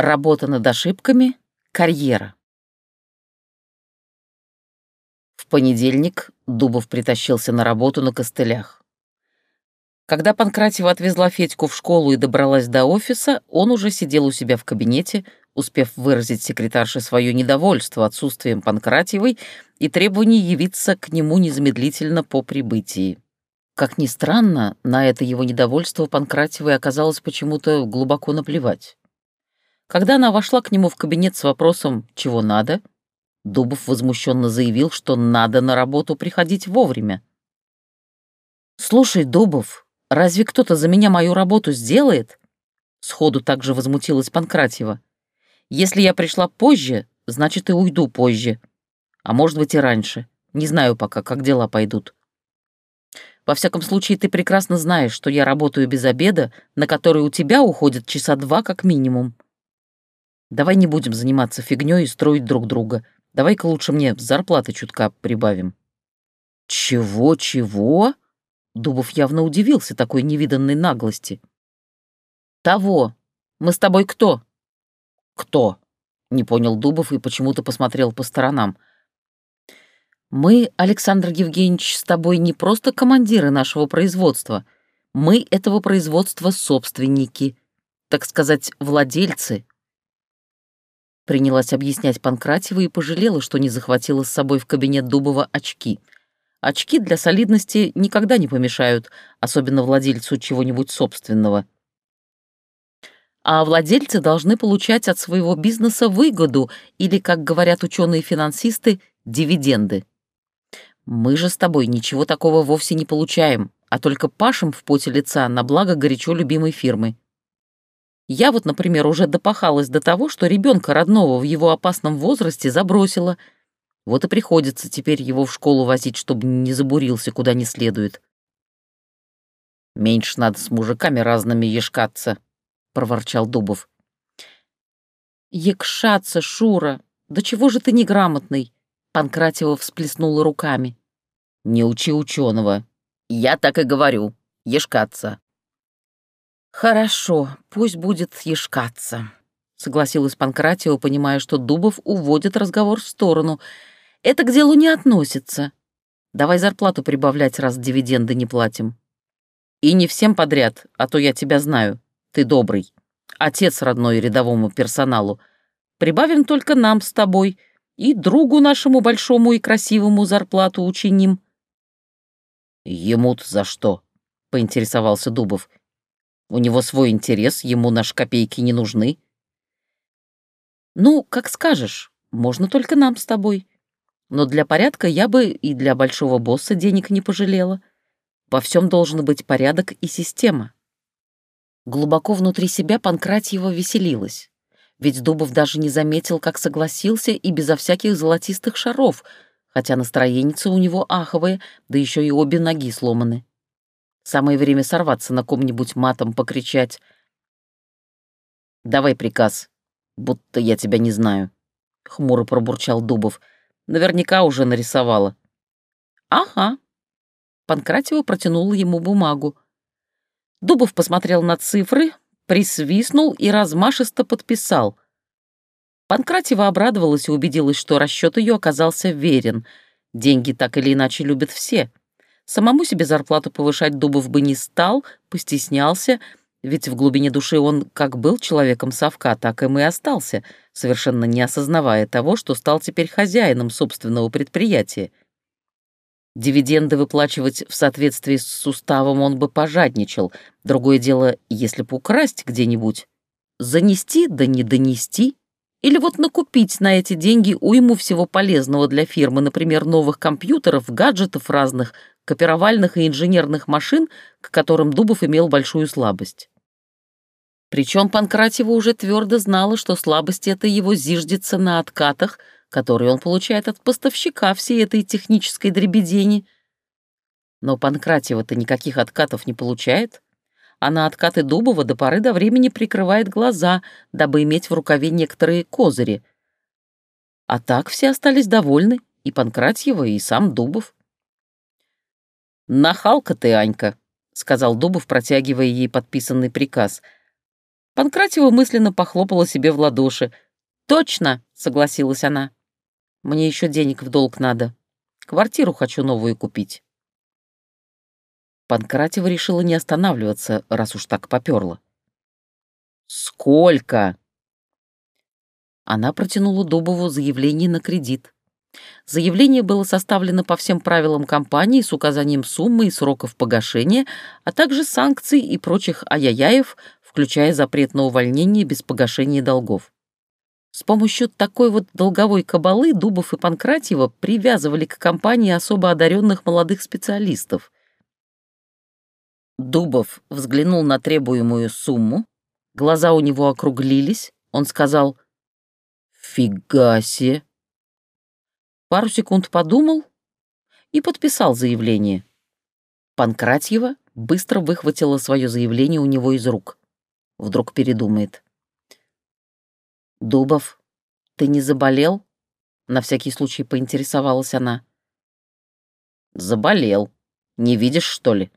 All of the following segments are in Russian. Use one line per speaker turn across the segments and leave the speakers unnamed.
Работа над ошибками, карьера. В понедельник Дубов притащился на работу на костылях. Когда Панкратьева отвезла Федьку в школу и добралась до офиса, он уже сидел у себя в кабинете, успев выразить секретарше свое недовольство отсутствием Панкратьевой и требование явиться к нему незамедлительно по прибытии. Как ни странно, на это его недовольство Панкратьевой оказалось почему-то глубоко наплевать. Когда она вошла к нему в кабинет с вопросом «чего надо?», Дубов возмущенно заявил, что надо на работу приходить вовремя. «Слушай, Дубов, разве кто-то за меня мою работу сделает?» Сходу также возмутилась Панкратьева. «Если я пришла позже, значит и уйду позже. А может быть и раньше. Не знаю пока, как дела пойдут. Во всяком случае, ты прекрасно знаешь, что я работаю без обеда, на который у тебя уходит часа два как минимум. Давай не будем заниматься фигней и строить друг друга. Давай-ка лучше мне зарплаты чутка прибавим». «Чего-чего?» Дубов явно удивился такой невиданной наглости. «Того. Мы с тобой кто?» «Кто?» — не понял Дубов и почему-то посмотрел по сторонам. «Мы, Александр Евгеньевич, с тобой не просто командиры нашего производства. Мы этого производства собственники, так сказать, владельцы, Принялась объяснять Панкратева и пожалела, что не захватила с собой в кабинет Дубова очки. Очки для солидности никогда не помешают, особенно владельцу чего-нибудь собственного. А владельцы должны получать от своего бизнеса выгоду или, как говорят ученые-финансисты, дивиденды. Мы же с тобой ничего такого вовсе не получаем, а только пашем в поте лица на благо горячо любимой фирмы. Я вот, например, уже допахалась до того, что ребенка родного в его опасном возрасте забросила. Вот и приходится теперь его в школу возить, чтобы не забурился куда не следует. «Меньше надо с мужиками разными ешкаться», — проворчал Дубов. «Якшаться, Шура! Да чего же ты неграмотный?» Панкратева всплеснула руками. «Не учи ученого. Я так и говорю. Ешкаться». «Хорошо, пусть будет ешкаться», — согласилась Панкратио, понимая, что Дубов уводит разговор в сторону. «Это к делу не относится. Давай зарплату прибавлять, раз дивиденды не платим. И не всем подряд, а то я тебя знаю. Ты добрый. Отец родной рядовому персоналу. Прибавим только нам с тобой и другу нашему большому и красивому зарплату учиним». «Ему-то за что?» — поинтересовался Дубов. У него свой интерес, ему наши копейки не нужны. Ну, как скажешь, можно только нам с тобой. Но для порядка я бы и для большого босса денег не пожалела. Во всем должен быть порядок и система. Глубоко внутри себя Панкратьева веселилась. Ведь Дубов даже не заметил, как согласился и безо всяких золотистых шаров, хотя настроеница у него аховое, да еще и обе ноги сломаны. Самое время сорваться на ком-нибудь матом покричать. «Давай приказ, будто я тебя не знаю», — хмуро пробурчал Дубов. «Наверняка уже нарисовала». «Ага». Панкратио протянул ему бумагу. Дубов посмотрел на цифры, присвистнул и размашисто подписал. Панкратева обрадовалась и убедилась, что расчет ее оказался верен. Деньги так или иначе любят все. Самому себе зарплату повышать Дубов бы не стал, постеснялся, ведь в глубине души он как был человеком совка, так им и остался, совершенно не осознавая того, что стал теперь хозяином собственного предприятия. Дивиденды выплачивать в соответствии с уставом он бы пожадничал. Другое дело, если бы украсть где-нибудь. Занести да не донести. Или вот накупить на эти деньги уйму всего полезного для фирмы, например, новых компьютеров, гаджетов разных, копировальных и инженерных машин, к которым Дубов имел большую слабость. Причем Панкратева уже твердо знала, что слабость эта его зиждется на откатах, которые он получает от поставщика всей этой технической дребедени. Но Панкратева-то никаких откатов не получает, а на откаты Дубова до поры до времени прикрывает глаза, дабы иметь в рукаве некоторые козыри. А так все остались довольны, и Панкратьева, и сам Дубов. «Нахалка ты, Анька», — сказал Дубов, протягивая ей подписанный приказ. Панкратева мысленно похлопала себе в ладоши. «Точно!» — согласилась она. «Мне еще денег в долг надо. Квартиру хочу новую купить». Панкратева решила не останавливаться, раз уж так попёрло. «Сколько?» Она протянула Дубову заявление на кредит. Заявление было составлено по всем правилам компании с указанием суммы и сроков погашения, а также санкций и прочих аяяев, включая запрет на увольнение без погашения долгов. С помощью такой вот долговой кабалы Дубов и Панкратьева привязывали к компании особо одаренных молодых специалистов. Дубов взглянул на требуемую сумму, глаза у него округлились, он сказал «Фига себе!» Пару секунд подумал и подписал заявление. Панкратьева быстро выхватила свое заявление у него из рук. Вдруг передумает. «Дубов, ты не заболел?» На всякий случай поинтересовалась она. «Заболел. Не видишь, что ли?»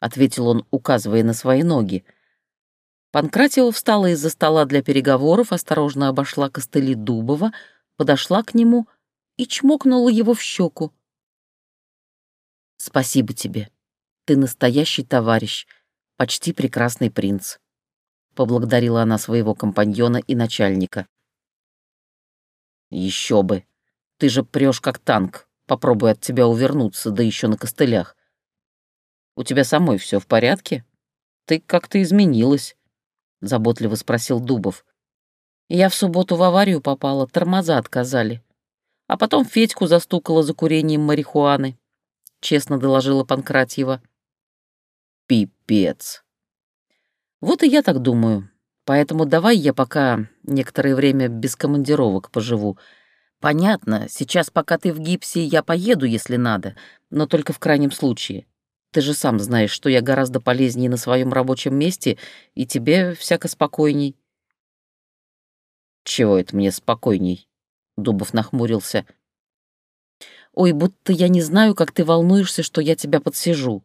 Ответил он, указывая на свои ноги. Панкратиева встала из-за стола для переговоров, осторожно обошла костыли Дубова, подошла к нему — и чмокнула его в щеку. «Спасибо тебе. Ты настоящий товарищ, почти прекрасный принц», — поблагодарила она своего компаньона и начальника. «Еще бы! Ты же прешь как танк. Попробуй от тебя увернуться, да еще на костылях. У тебя самой все в порядке? Ты как-то изменилась», — заботливо спросил Дубов. «Я в субботу в аварию попала, тормоза отказали а потом Федьку застукала за курением марихуаны», — честно доложила Панкратьева. «Пипец». «Вот и я так думаю. Поэтому давай я пока некоторое время без командировок поживу. Понятно, сейчас, пока ты в гипсе, я поеду, если надо, но только в крайнем случае. Ты же сам знаешь, что я гораздо полезнее на своем рабочем месте, и тебе всяко спокойней». «Чего это мне спокойней?» Дубов нахмурился. «Ой, будто я не знаю, как ты волнуешься, что я тебя подсижу».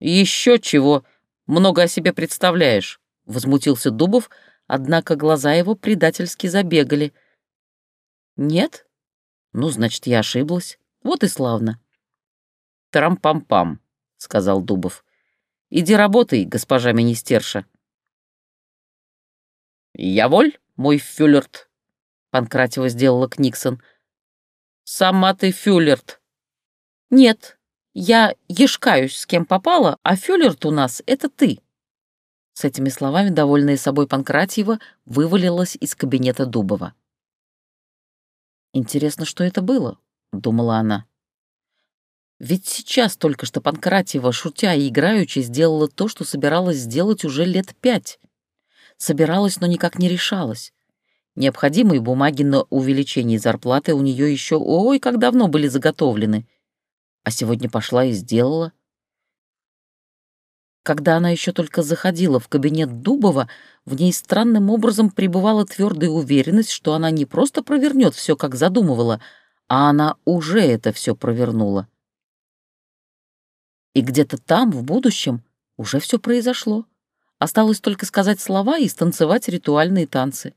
«Еще чего! Много о себе представляешь!» — возмутился Дубов, однако глаза его предательски забегали. «Нет? Ну, значит, я ошиблась. Вот и славно». «Трам-пам-пам», — сказал Дубов. «Иди работай, госпожа министерша». «Я воль, мой фюлерт», Панкратева сделала Книксон. «Сама ты Фюллерт». «Нет, я ешкаюсь, с кем попала, а Фюллерт у нас — это ты». С этими словами, довольная собой Панкратьева, вывалилась из кабинета Дубова. «Интересно, что это было?» — думала она. Ведь сейчас только что Панкратьева, шутя и играючи, сделала то, что собиралась сделать уже лет пять. Собиралась, но никак не решалась. Необходимые бумаги на увеличение зарплаты у нее еще ой, как давно были заготовлены. А сегодня пошла и сделала. Когда она еще только заходила в кабинет Дубова, в ней странным образом пребывала твердая уверенность, что она не просто провернет все, как задумывала, а она уже это все провернула. И где-то там, в будущем, уже все произошло. Осталось только сказать слова и станцевать ритуальные танцы.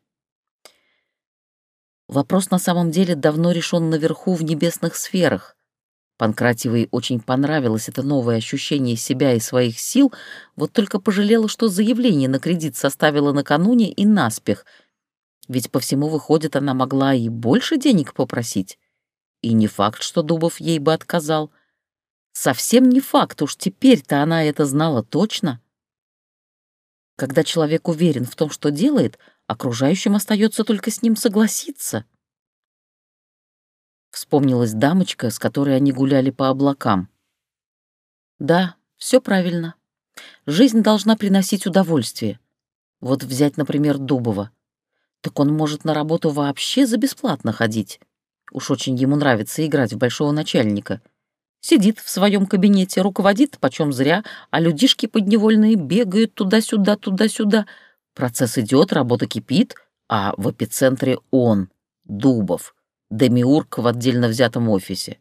Вопрос на самом деле давно решен наверху в небесных сферах. Панкратиевой очень понравилось это новое ощущение себя и своих сил, вот только пожалела, что заявление на кредит составила накануне и наспех, ведь по всему выходит, она могла и больше денег попросить. И не факт, что Дубов ей бы отказал. Совсем не факт, уж теперь-то она это знала точно. Когда человек уверен в том, что делает — Окружающим остается только с ним согласиться. Вспомнилась дамочка, с которой они гуляли по облакам. Да, все правильно. Жизнь должна приносить удовольствие. Вот взять, например, Дубова. Так он может на работу вообще за бесплатно ходить. Уж очень ему нравится играть в большого начальника. Сидит в своем кабинете, руководит почем зря, а людишки подневольные бегают туда-сюда, туда-сюда — Процесс идет, работа кипит, а в эпицентре он, Дубов, демиург в отдельно взятом офисе.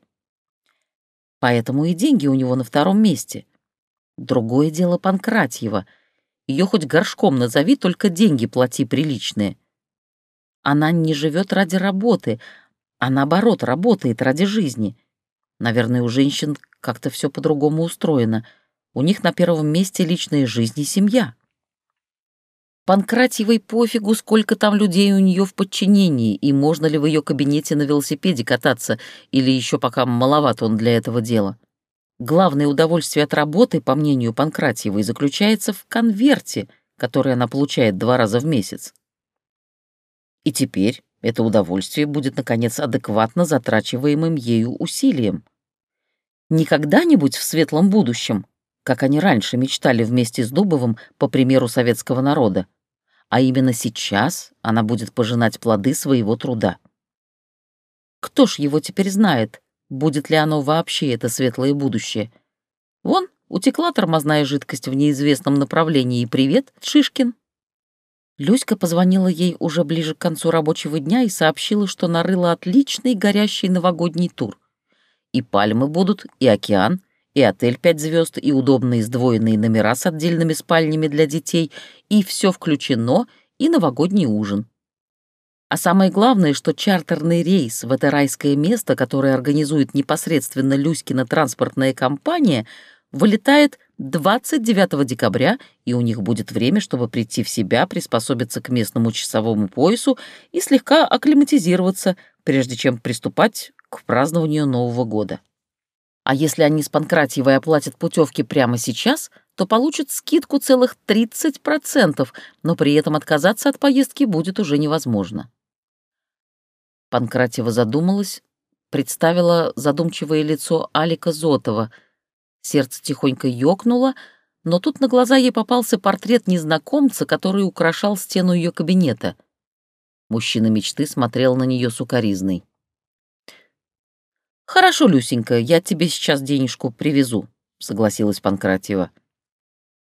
Поэтому и деньги у него на втором месте. Другое дело Панкратьева. Ее хоть горшком назови, только деньги плати приличные. Она не живет ради работы, а наоборот, работает ради жизни. Наверное, у женщин как-то все по-другому устроено. У них на первом месте личная жизнь и семья. Панкратьевой пофигу, сколько там людей у нее в подчинении, и можно ли в ее кабинете на велосипеде кататься, или еще пока маловат он для этого дела. Главное удовольствие от работы, по мнению Панкратьевой, заключается в конверте, который она получает два раза в месяц. И теперь это удовольствие будет, наконец, адекватно затрачиваемым ею усилием. Не когда-нибудь в светлом будущем, как они раньше мечтали вместе с Дубовым по примеру советского народа, а именно сейчас она будет пожинать плоды своего труда. Кто ж его теперь знает, будет ли оно вообще это светлое будущее? Вон, утекла тормозная жидкость в неизвестном направлении, и привет, Шишкин. Люська позвонила ей уже ближе к концу рабочего дня и сообщила, что нарыла отличный горящий новогодний тур. И пальмы будут, и океан, и отель пять звезд, и удобные сдвоенные номера с отдельными спальнями для детей, и все включено, и новогодний ужин. А самое главное, что чартерный рейс в это райское место, которое организует непосредственно Люськина транспортная компания, вылетает 29 декабря, и у них будет время, чтобы прийти в себя, приспособиться к местному часовому поясу и слегка акклиматизироваться, прежде чем приступать к празднованию Нового года. А если они с Панкратьевой оплатят путевки прямо сейчас, то получат скидку целых 30%, но при этом отказаться от поездки будет уже невозможно. Панкратьева задумалась, представила задумчивое лицо Алика Зотова. Сердце тихонько ёкнуло, но тут на глаза ей попался портрет незнакомца, который украшал стену ее кабинета. Мужчина мечты смотрел на нее сукоризной. «Хорошо, Люсенька, я тебе сейчас денежку привезу», — согласилась Панкратьева.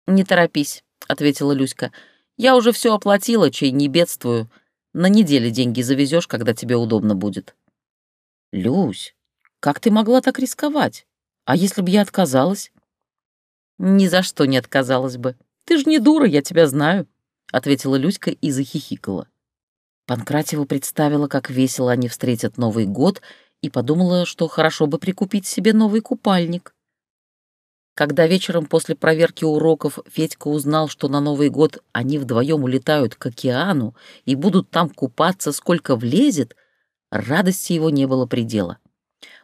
«Не торопись», — ответила Люська. «Я уже все оплатила, чей не бедствую. На неделе деньги завезешь, когда тебе удобно будет». «Люсь, как ты могла так рисковать? А если бы я отказалась?» «Ни за что не отказалась бы. Ты же не дура, я тебя знаю», — ответила Люська и захихикала. Панкратьева представила, как весело они встретят Новый год — и подумала, что хорошо бы прикупить себе новый купальник. Когда вечером после проверки уроков Федька узнал, что на Новый год они вдвоем улетают к океану и будут там купаться, сколько влезет, радости его не было предела.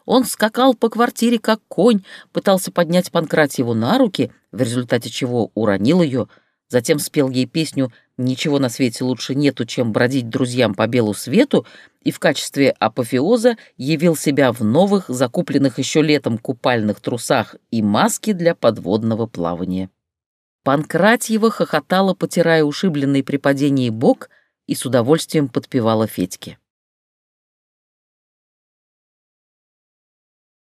Он скакал по квартире, как конь, пытался поднять Панкратьеву на руки, в результате чего уронил ее, затем спел ей песню «Ничего на свете лучше нету, чем бродить друзьям по белу свету», и в качестве апофеоза явил себя в новых, закупленных еще летом купальных трусах и маске для подводного плавания. Панкратьева хохотала, потирая ушибленный при падении бок, и с удовольствием подпевала Федьке.